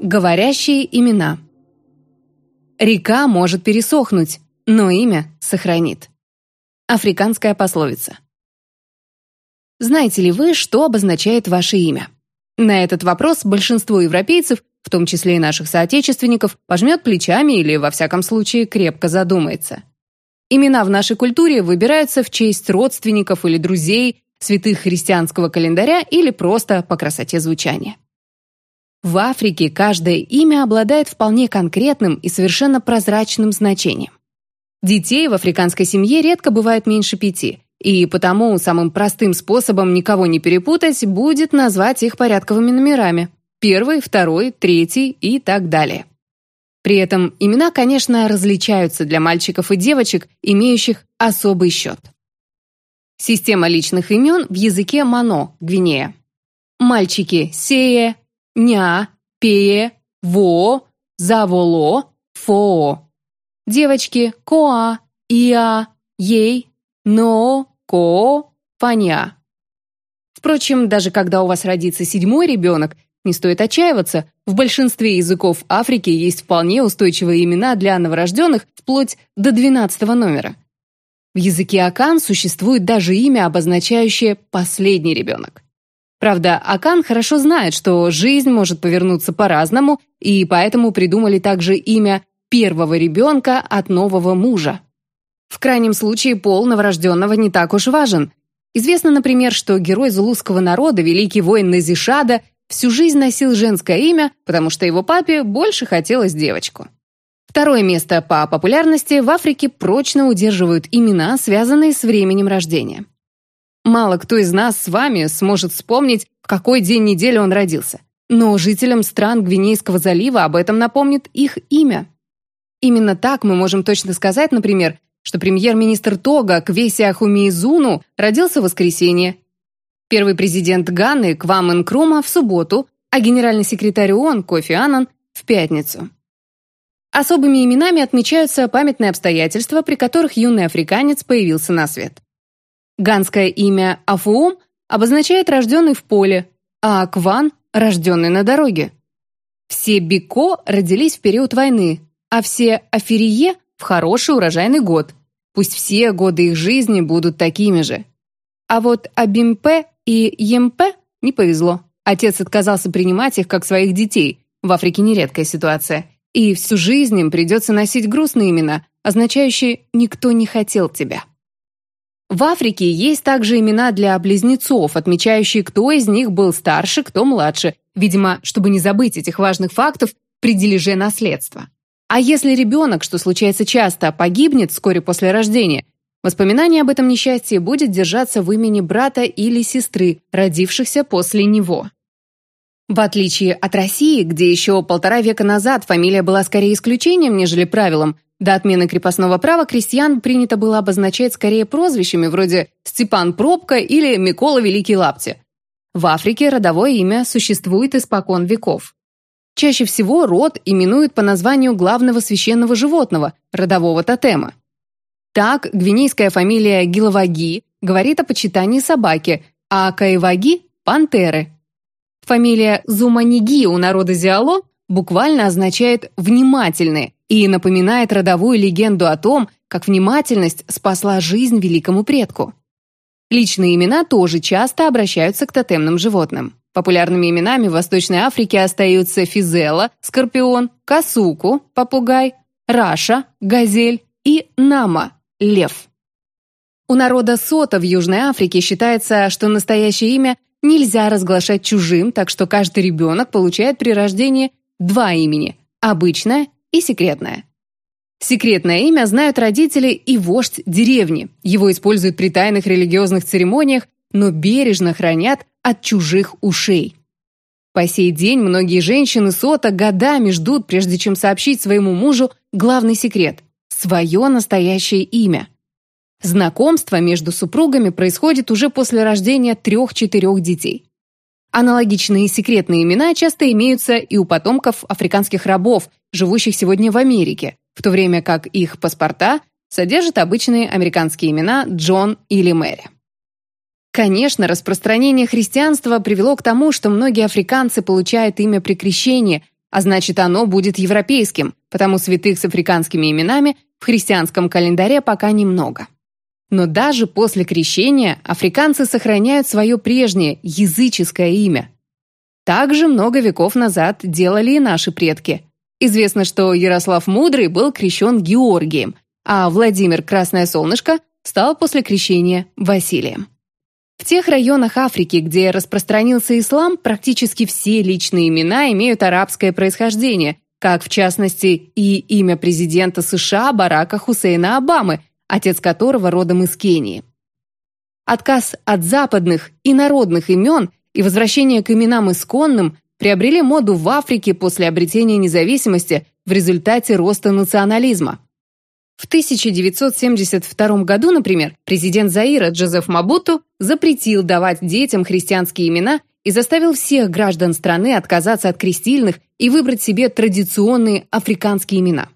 Говорящие имена. Река может пересохнуть, но имя сохранит. Африканская пословица. Знаете ли вы, что обозначает ваше имя? На этот вопрос большинство европейцев, в том числе и наших соотечественников, пожмет плечами или, во всяком случае, крепко задумается. Имена в нашей культуре выбираются в честь родственников или друзей, святых христианского календаря или просто по красоте звучания. В Африке каждое имя обладает вполне конкретным и совершенно прозрачным значением. Детей в африканской семье редко бывает меньше пяти, и потому самым простым способом никого не перепутать будет назвать их порядковыми номерами – первый, второй, третий и так далее. При этом имена, конечно, различаются для мальчиков и девочек, имеющих особый счет. Система личных имен в языке Мано, Гвинея. Мальчики – Сее, Ня, Пее, Во, Заволо, Фоо. Девочки – Коа, Иа, Ей, Но, Ко, Фаня. Впрочем, даже когда у вас родится седьмой ребенок, не стоит отчаиваться, в большинстве языков Африки есть вполне устойчивые имена для новорожденных вплоть до 12 номера. В языке Акан существует даже имя, обозначающее «последний ребенок». Правда, Акан хорошо знает, что жизнь может повернуться по-разному, и поэтому придумали также имя первого ребенка от нового мужа. В крайнем случае пол новорожденного не так уж важен. Известно, например, что герой зулузского народа, великий воин Назишада, Всю жизнь носил женское имя, потому что его папе больше хотелось девочку. Второе место по популярности в Африке прочно удерживают имена, связанные с временем рождения. Мало кто из нас с вами сможет вспомнить, в какой день недели он родился. Но жителям стран Гвинейского залива об этом напомнит их имя. Именно так мы можем точно сказать, например, что премьер-министр Тога Квеси Ахумиизуну родился в воскресенье, Первый президент Ганны Квам Нкрума в субботу, а генеральный секретарь ООН Кофи Аннан в пятницу. Особыми именами отмечаются памятные обстоятельства, при которых юный африканец появился на свет. Ганское имя Афуум обозначает рожденный в поле, а Акван – рожденный на дороге. Все Бико родились в период войны, а все Афирие – в хороший урожайный год. Пусть все годы их жизни будут такими же. А вот Абимпе и Емпе не повезло. Отец отказался принимать их как своих детей. В Африке нередкая ситуация. И всю жизнь им придется носить грустные имена, означающие «никто не хотел тебя». В Африке есть также имена для близнецов, отмечающие, кто из них был старше, кто младше, видимо, чтобы не забыть этих важных фактов при дележе наследства. А если ребенок, что случается часто, погибнет вскоре после рождения, Воспоминание об этом несчастье будет держаться в имени брата или сестры, родившихся после него. В отличие от России, где еще полтора века назад фамилия была скорее исключением, нежели правилом, до отмены крепостного права крестьян принято было обозначать скорее прозвищами вроде «Степан Пробка» или «Микола Великий Лапти». В Африке родовое имя существует испокон веков. Чаще всего род именуют по названию главного священного животного, родового тотема. Так, гвинейская фамилия Гиловаги говорит о почитании собаки, а Каеваги – пантеры. Фамилия Зуманиги у народа Зиало буквально означает «внимательные» и напоминает родовую легенду о том, как внимательность спасла жизнь великому предку. Личные имена тоже часто обращаются к тотемным животным. Популярными именами в Восточной Африке остаются физела, скорпион, касуку, попугай, раша, газель и нама, лев. У народа Сота в Южной Африке считается, что настоящее имя нельзя разглашать чужим, так что каждый ребенок получает при рождении два имени – обычное и секретное. Секретное имя знают родители и вождь деревни. Его используют при тайных религиозных церемониях, но бережно хранят от чужих ушей. По сей день многие женщины сота годами ждут, прежде чем сообщить своему мужу главный секрет свое настоящее имя. Знакомство между супругами происходит уже после рождения трех-четырех детей. Аналогичные секретные имена часто имеются и у потомков африканских рабов, живущих сегодня в Америке, в то время как их паспорта содержат обычные американские имена Джон или Мэри. Конечно, распространение христианства привело к тому, что многие африканцы получают имя при крещении, а значит оно будет европейским, потому святых с африканскими именами в христианском календаре пока немного. Но даже после крещения африканцы сохраняют свое прежнее языческое имя. Также много веков назад делали и наши предки. Известно, что Ярослав Мудрый был крещен Георгием, а Владимир Красное Солнышко стал после крещения Василием. В тех районах Африки, где распространился ислам, практически все личные имена имеют арабское происхождение, как в частности и имя президента США Барака Хусейна Обамы, отец которого родом из Кении. Отказ от западных и народных имен и возвращение к именам исконным приобрели моду в Африке после обретения независимости в результате роста национализма. В 1972 году, например, президент Заира Джозеф Мабуту запретил давать детям христианские имена и заставил всех граждан страны отказаться от крестильных и выбрать себе традиционные африканские имена.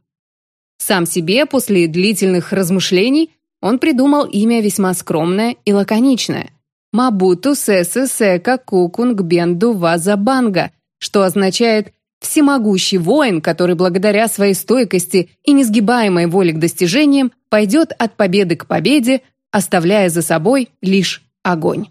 Сам себе после длительных размышлений он придумал имя весьма скромное и лаконичное – Мабуту Сесе Сека Кукунг Бенду Вазабанга, что означает Всемогущий воин, который благодаря своей стойкости и несгибаемой воле к достижениям пойдет от победы к победе, оставляя за собой лишь огонь.